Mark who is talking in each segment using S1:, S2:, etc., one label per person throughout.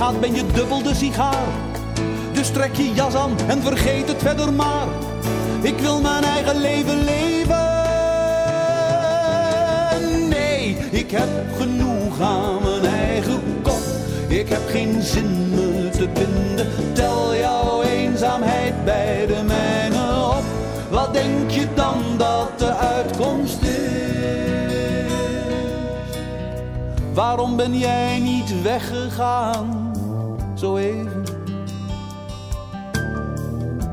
S1: ben je dubbel de sigaar. Dus trek je jas aan en vergeet het verder maar. Ik wil mijn eigen leven leven. Nee, ik heb genoeg aan mijn eigen kop. Ik heb geen zin me te binden. Tel jouw eenzaamheid bij de mijne op. Wat denk je dan dat de uitkomst is? Waarom ben jij niet weggegaan? Zo even.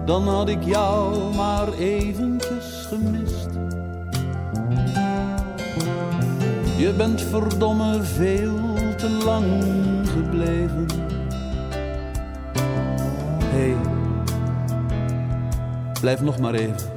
S1: Dan had ik jou maar eventjes gemist. Je bent verdomme veel te lang gebleven. Hé, hey, blijf nog maar even.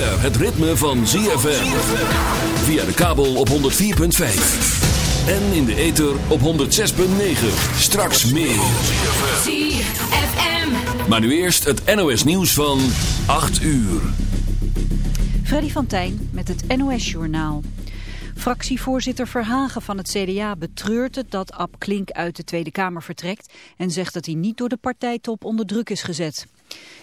S2: Het ritme van ZFM. Via de kabel op 104.5. En in de ether op 106.9. Straks meer. ZFM. Maar nu eerst het NOS nieuws van 8 uur.
S3: Freddy van Tijn met het NOS Journaal. Fractievoorzitter Verhagen van het CDA betreurt het dat Ab Klink uit de Tweede Kamer vertrekt... en zegt dat hij niet door de partijtop onder druk is gezet.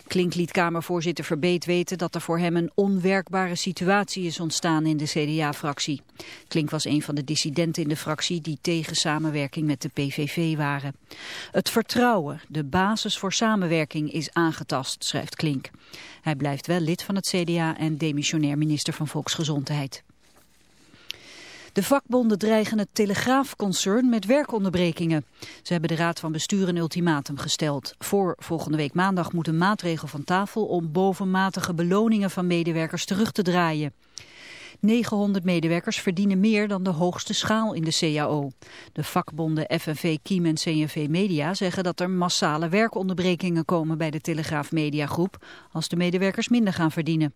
S3: Klink liet Kamervoorzitter Verbeet weten dat er voor hem een onwerkbare situatie is ontstaan in de CDA-fractie. Klink was een van de dissidenten in de fractie die tegen samenwerking met de PVV waren. Het vertrouwen, de basis voor samenwerking, is aangetast, schrijft Klink. Hij blijft wel lid van het CDA en demissionair minister van Volksgezondheid. De vakbonden dreigen het Telegraafconcern met werkonderbrekingen. Ze hebben de Raad van Bestuur een ultimatum gesteld. Voor volgende week maandag moet een maatregel van tafel om bovenmatige beloningen van medewerkers terug te draaien. 900 medewerkers verdienen meer dan de hoogste schaal in de CAO. De vakbonden FNV Kiem en CNV Media zeggen dat er massale werkonderbrekingen komen bij de Telegraaf Mediagroep als de medewerkers minder gaan verdienen.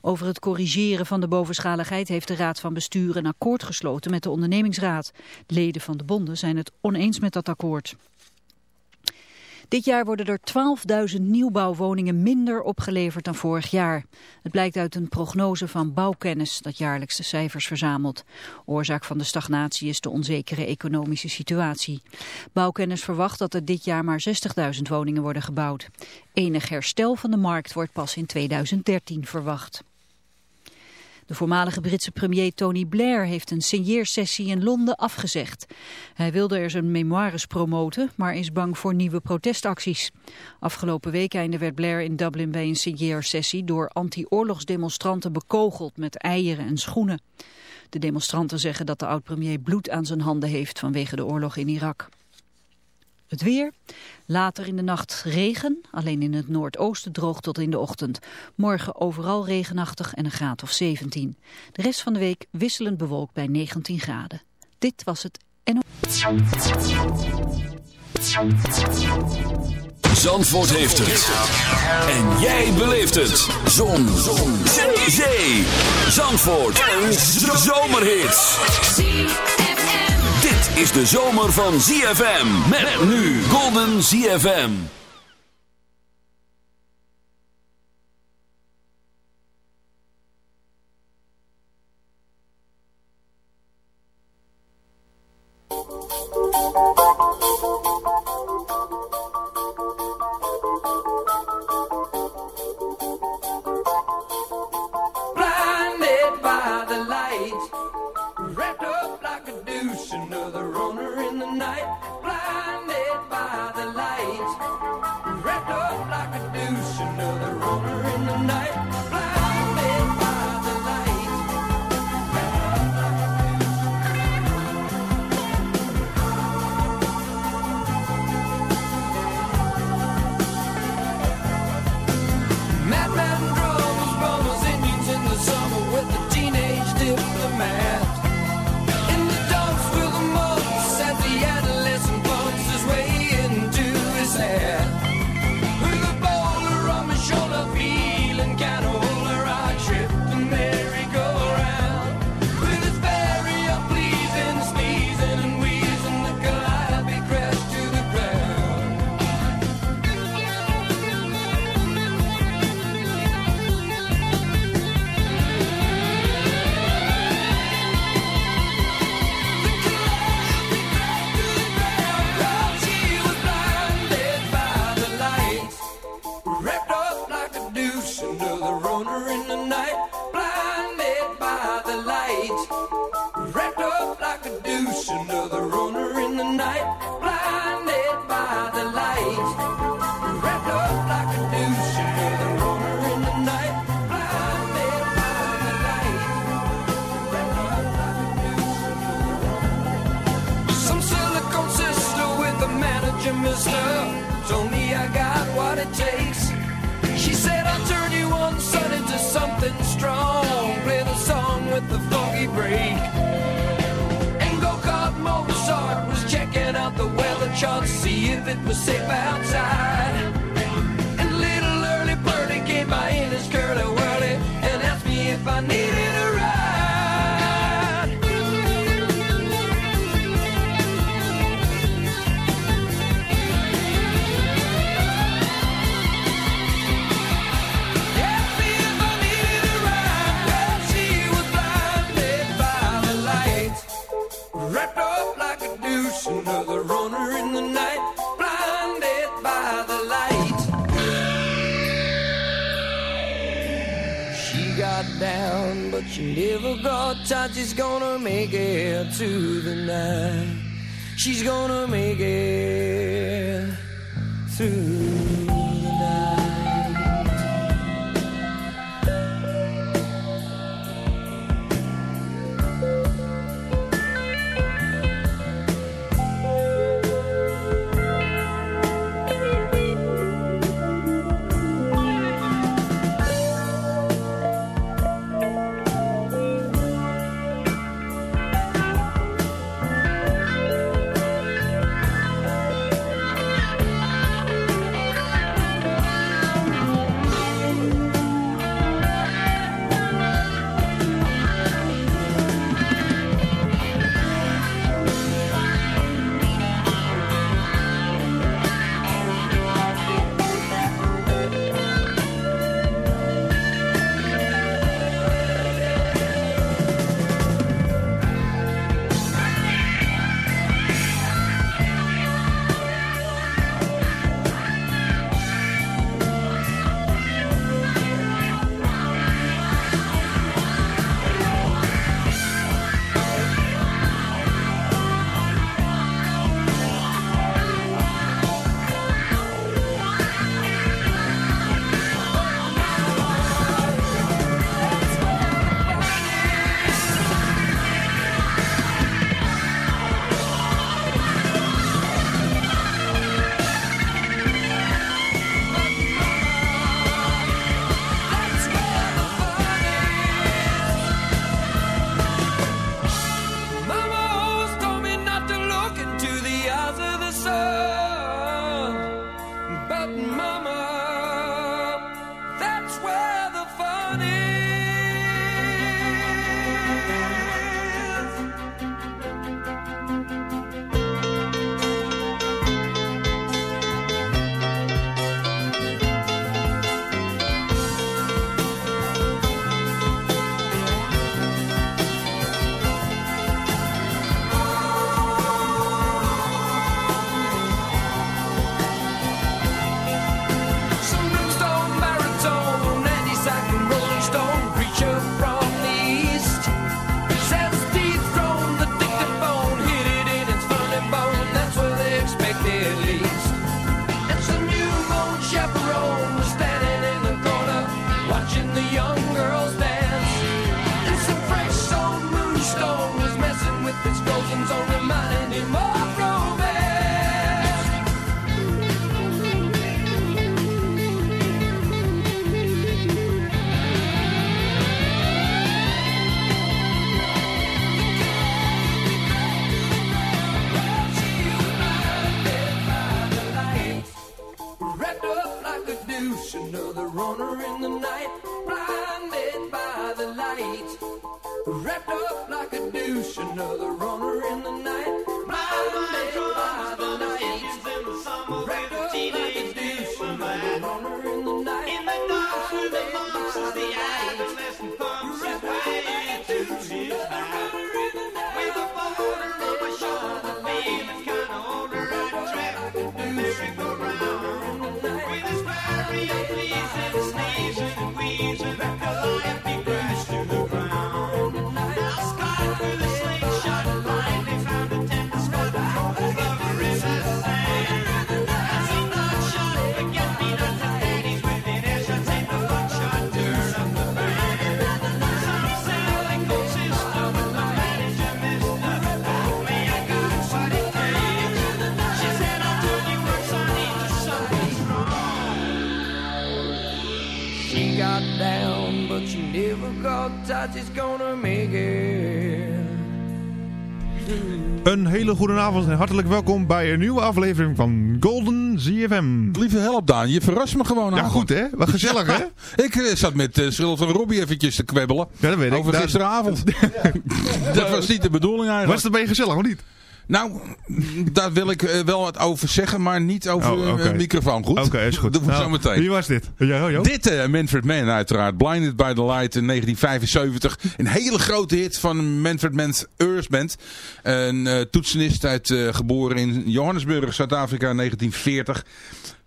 S3: Over het corrigeren van de bovenschaligheid heeft de Raad van Bestuur een akkoord gesloten met de ondernemingsraad. Leden van de bonden zijn het oneens met dat akkoord. Dit jaar worden er 12.000 nieuwbouwwoningen minder opgeleverd dan vorig jaar. Het blijkt uit een prognose van Bouwkennis dat jaarlijks de cijfers verzamelt. Oorzaak van de stagnatie is de onzekere economische situatie. Bouwkennis verwacht dat er dit jaar maar 60.000 woningen worden gebouwd. Enig herstel van de markt wordt pas in 2013 verwacht. De voormalige Britse premier Tony Blair heeft een signeersessie in Londen afgezegd. Hij wilde er zijn memoires promoten, maar is bang voor nieuwe protestacties. Afgelopen weekende werd Blair in Dublin bij een signeersessie door anti-oorlogsdemonstranten bekogeld met eieren en schoenen. De demonstranten zeggen dat de oud-premier bloed aan zijn handen heeft vanwege de oorlog in Irak. Het weer. Later in de nacht regen. Alleen in het noordoosten droog tot in de ochtend. Morgen overal regenachtig en een graad of 17. De rest van de week wisselend bewolkt bij 19 graden. Dit was het NO.
S2: Zandvoort heeft het. En jij beleeft het. Zon. Zon. Zee. Zandvoort. Een zomerhit is de zomer van ZFM. Met nu Golden ZFM.
S4: all night. Gonna make touch. It's gonna make it.
S5: Een hele goede avond en hartelijk welkom bij een nieuwe aflevering van Golden ZFM.
S6: Lieve help Daan, je verrast me gewoon
S5: Ja, goed hè? Wat gezellig hè?
S6: Ik eh, zat met uh, Schilder van Robbie eventjes te kwebbelen.
S5: Ja, dat weet ik.
S6: Over
S5: Daar-
S6: gisteravond. dat was niet de bedoeling eigenlijk.
S5: Was het een beetje gezellig of niet?
S6: Nou, daar wil ik eh, wel wat over zeggen, maar niet over
S5: Oh,
S6: een microfoon. Goed?
S5: Oké, is goed.
S6: Doen we
S5: Nou,
S6: zo meteen.
S5: Wie was dit? Joop?
S6: Dit eh, Manfred Mann uiteraard. Blinded by the Light in 1975. Een hele grote hit van Manfred Mann's Earth Band. Een eh, toetsenist uit, geboren in Johannesburg, Zuid-Afrika in 1940.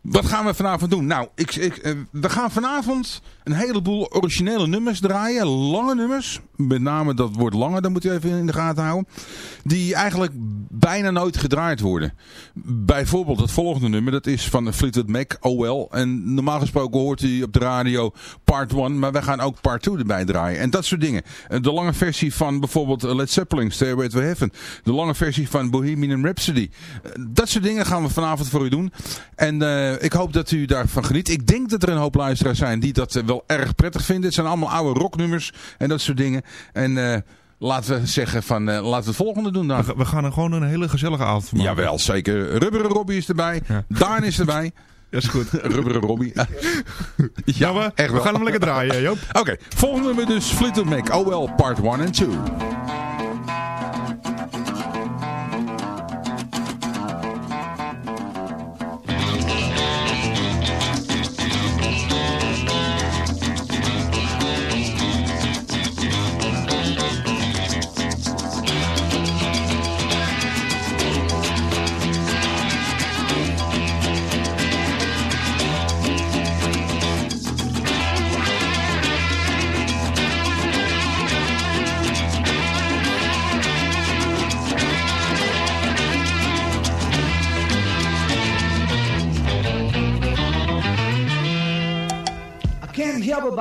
S6: Wat gaan we vanavond doen? Nou, ik, ik, we gaan vanavond een heleboel originele nummers draaien. Lange nummers. Met name dat woord lange, dat moet je even in de gaten houden. Die eigenlijk bijna nooit gedraaid worden. Bijvoorbeeld het volgende nummer, dat is van Fleetwood Mac, Oh Well. En normaal gesproken hoort hij op de radio part 1, maar wij gaan ook part 2 erbij draaien. En dat soort dingen. De lange versie van bijvoorbeeld Led Zeppelin, Stairway to Heaven. De lange versie van Bohemian Rhapsody. Dat soort dingen gaan we vanavond voor u doen. En eh, ik hoop dat u daarvan geniet. Ik denk dat er een hoop luisteraars zijn die dat eh, wel erg prettig vinden. Het zijn allemaal oude rocknummers en dat soort dingen. En... eh, Laten we zeggen van, eh, laten we het volgende doen dan.
S5: We, ga- we gaan er gewoon een hele gezellige avond van maken.
S6: Jawel, zeker. Rubberen Robbie is erbij.
S5: Ja.
S6: Daan is erbij.
S5: Dat is goed.
S6: Rubberen Robbie. ja,
S5: Ja, we,
S6: echt
S5: we gaan hem lekker draaien, Joop.
S6: Oké, volgende nummer dus Fleetwood Mac. Oh well, part 1 en 2.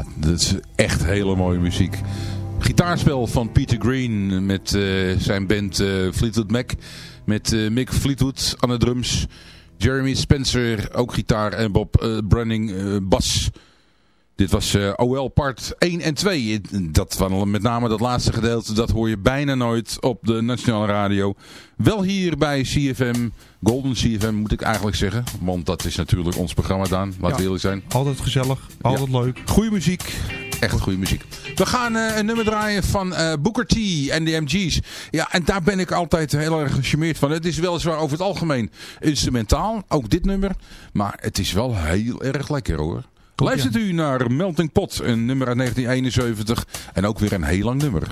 S6: Ja, dat is echt hele mooie muziek. Gitaarspel van Peter Green met eh, zijn band uh, Fleetwood Mac. Met uh, Mick Fleetwood aan de drums. Jeremy Spencer, ook gitaar. En Bob Brunning, bas. Dit was OL part 1 en 2. Dat van met name dat laatste gedeelte, dat hoor je bijna nooit op de nationale radio. Wel hier bij CFM, Golden CFM moet ik eigenlijk zeggen. Want dat is natuurlijk ons programma, Daan. We eerlijk zijn.
S5: Altijd gezellig, altijd ja. leuk.
S6: Goeie muziek. Echt goede muziek. We gaan uh, een nummer draaien van uh, Booker T en de MG's. Ja, en daar ben ik altijd heel erg gecharmeerd van. Het is weliswaar over het algemeen instrumentaal, ook dit nummer. Maar het is wel heel erg lekker hoor. Luistert u naar Melting Pot, een nummer uit 1971. En ook weer een heel lang nummer.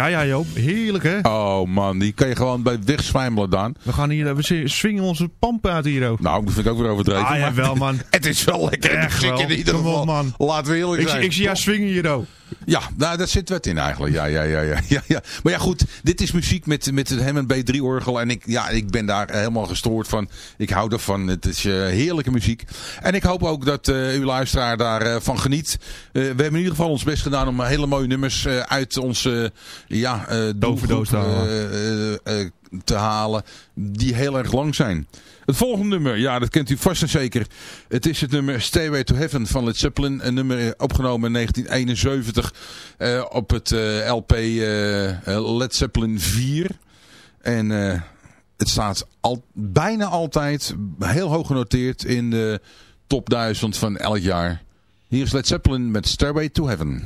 S5: Ja, ja Joop. Heerlijk hè.
S4: Oh man, die kan je gewoon bij wegzwijmelen dan.
S5: We gaan hier, we swingen onze pampen uit hier ook.
S4: Nou, dat vind ik ook weer overdreven.
S5: Ah ja, wel man.
S4: Het is wel lekker
S5: Echt wel.
S4: in ieder
S5: Kom op,
S4: geval.
S5: man.
S4: Laten we eerlijk
S5: Ik,
S4: zijn.
S5: ik zie jou swingen hier ook.
S4: Ja, nou, daar zit wat in eigenlijk. Ja, ja, ja, ja, ja, ja. Maar ja, goed. Dit is muziek met, met het Hammond B3-orgel. En ik, ja, ik ben daar helemaal gestoord van. Ik hou ervan. Het is eh, heerlijke muziek. En ik hoop ook dat eh, uw luisteraar daarvan van geniet. Eh, we hebben in ieder geval ons best gedaan om hele mooie nummers eh, uit onze ja, eh doelgroep, eh, eh, eh, te halen. Die heel erg lang zijn. Het volgende nummer, ja, dat kent u vast en zeker. Het is het nummer Stairway to Heaven van Led Zeppelin. Een nummer eh, opgenomen in 1971 eh, op het eh, LP Led Zeppelin 4. En het staat al, bijna altijd heel hoog genoteerd in de top 1000 van elk jaar. Hier is Led Zeppelin met Stairway to Heaven.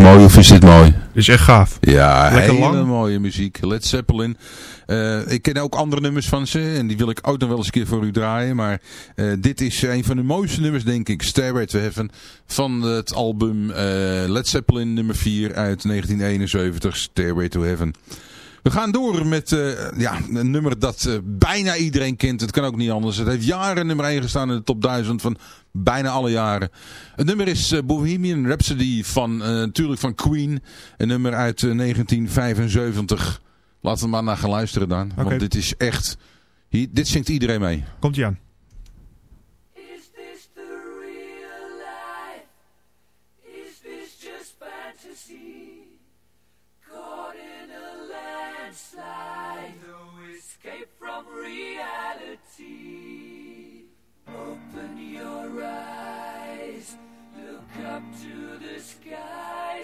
S6: Mooi of is dit mooi?
S5: Dit is echt gaaf.
S6: Ja,
S5: Lekker
S6: hele
S5: lang.
S6: mooie muziek. Led Zeppelin. Eh, ik ken ook andere nummers van ze. En die wil ik ook nog wel eens een keer voor u draaien. Maar eh, dit is een van de mooiste nummers, denk ik. Stairway to Heaven. Van het album eh, Led Zeppelin nummer 4 uit 1971. Stairway to Heaven. We gaan door met eh, ja, een nummer dat eh, bijna iedereen kent. Het kan ook niet anders. Het heeft jaren nummer 1 gestaan in de top 1000 van bijna alle jaren. Het nummer is eh, Bohemian Rhapsody van, natuurlijk van Queen. Een nummer uit eh, 1975. Laten we maar naar gaan luisteren dan. Want dit is echt... Hier, dit zingt iedereen mee.
S5: Komt ie aan.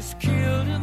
S4: is killed in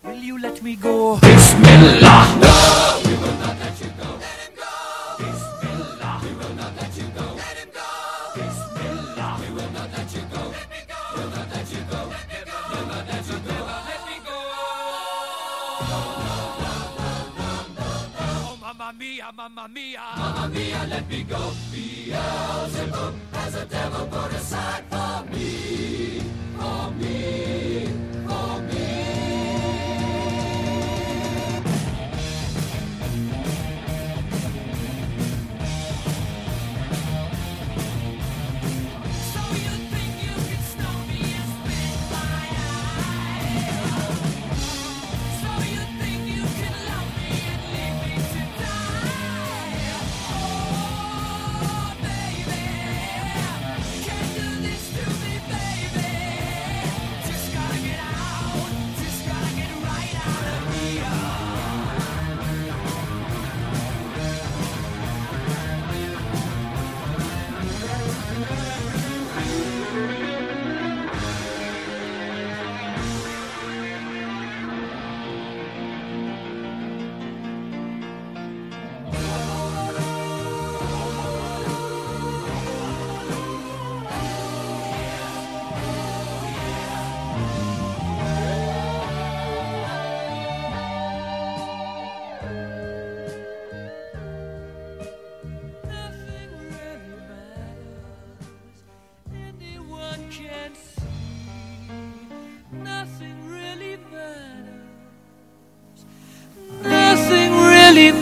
S4: You let me go? Bismillah. No, we will not let you go. Let him go. We will not let you go. Let him go. Bismillah. We will not let you go. Let me go. We'll not let you go. Let go. We'll not let you go. Let me go. Oh, mamma mia, mamma mia. Mamma mia, let me go. Beelzebub has a devil put aside for me. For me.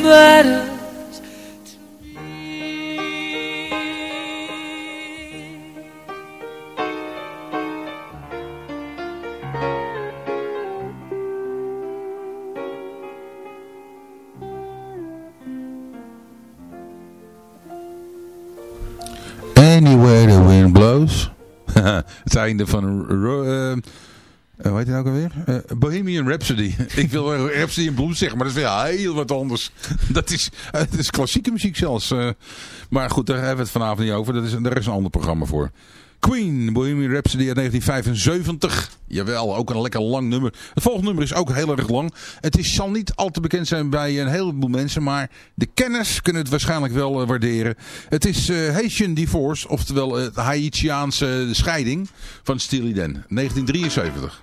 S4: Matters to me.
S6: The wind blows. het einde van... Ro- eh, eh, hoe heet hij nou ook alweer? Eh, Rhapsody. Ik wil Rhapsody in Blues zeggen, maar dat is weer heel wat anders. Dat is, het is klassieke muziek zelfs. eh. maar goed, daar hebben we het vanavond niet over. Dat is, daar is een ander programma voor. Queen, Bohemian Rhapsody uit 1975. Jawel, ook een lekker lang nummer. Het volgende nummer is ook heel erg lang. Het is, zal niet al te bekend zijn bij een heleboel mensen, maar de kenners kunnen het waarschijnlijk wel eh, waarderen. Het is eh, Haitian Divorce, oftewel het Haitiaanse scheiding van Steely Dan, 1973.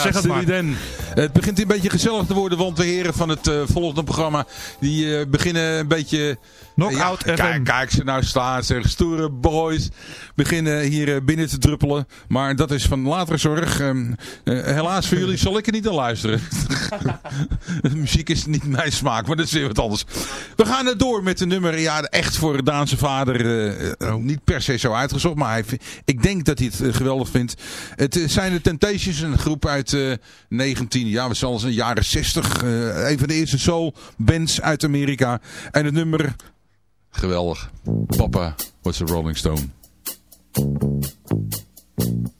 S5: Zeg het maar.
S6: Het begint een beetje gezellig te worden, want de heren van het eh, volgende programma, die eh, beginnen een beetje...
S5: Knockout
S6: Ja,
S5: FM.
S6: Kijk, kijk ze nou staan, zeg, stoere boys. Beginnen hier eh, binnen te druppelen. Maar dat is van latere zorg. Ehm, eh, helaas voor jullie zal ik er niet aan luisteren. de muziek is niet mijn smaak, maar dat is weer wat anders. We gaan er door met de nummer. Ja, echt voor Daanse vader. eh, niet per se zo uitgezocht, maar hij, ik denk dat hij het geweldig vindt. Het zijn de Temptations, een groep uit eh 19, ja, we in de jaren 60. eh, een van de eerste soul bands uit Amerika. En het nummer, geweldig. Papa was a Rolling Stone.
S7: It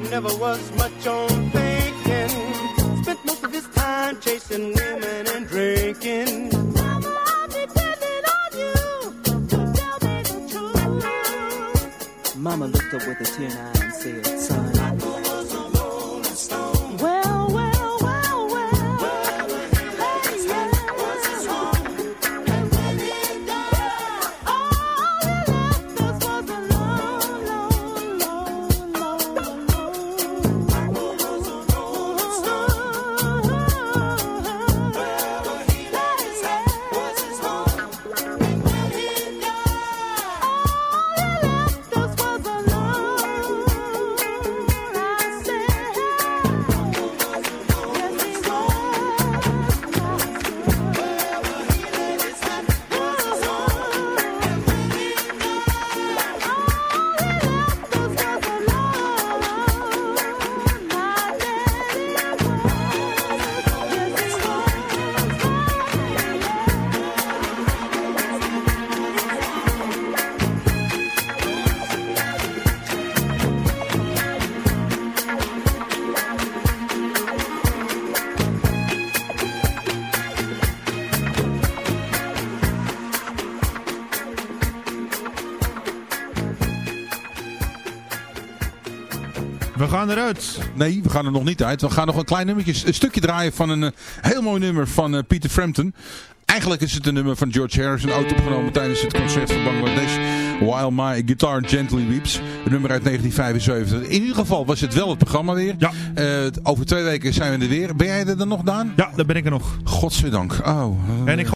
S7: never was much on thinking. Spent most of his time chasing women and drinking.
S8: Mama, I'm depending on you to tell me the truth.
S9: Mama looked up with a tear in her eye and said, son,
S5: gaan eruit.
S6: Nee, we gaan er nog niet uit. We gaan nog een klein nummertje, een stukje draaien van een eh, heel mooi nummer van eh, Peter Frampton. Eigenlijk is het een nummer van George Harrison, ooit opgenomen tijdens het concert van Bangladesh. While My Guitar Gently Weeps. Een nummer uit 1975. In ieder geval was het wel het programma weer.
S5: Ja.
S6: Eh, over twee weken zijn we er weer. Ben jij er dan nog, Daan?
S5: Ja, daar ben ik er nog.
S6: Godzijdank. Oh.
S5: En ik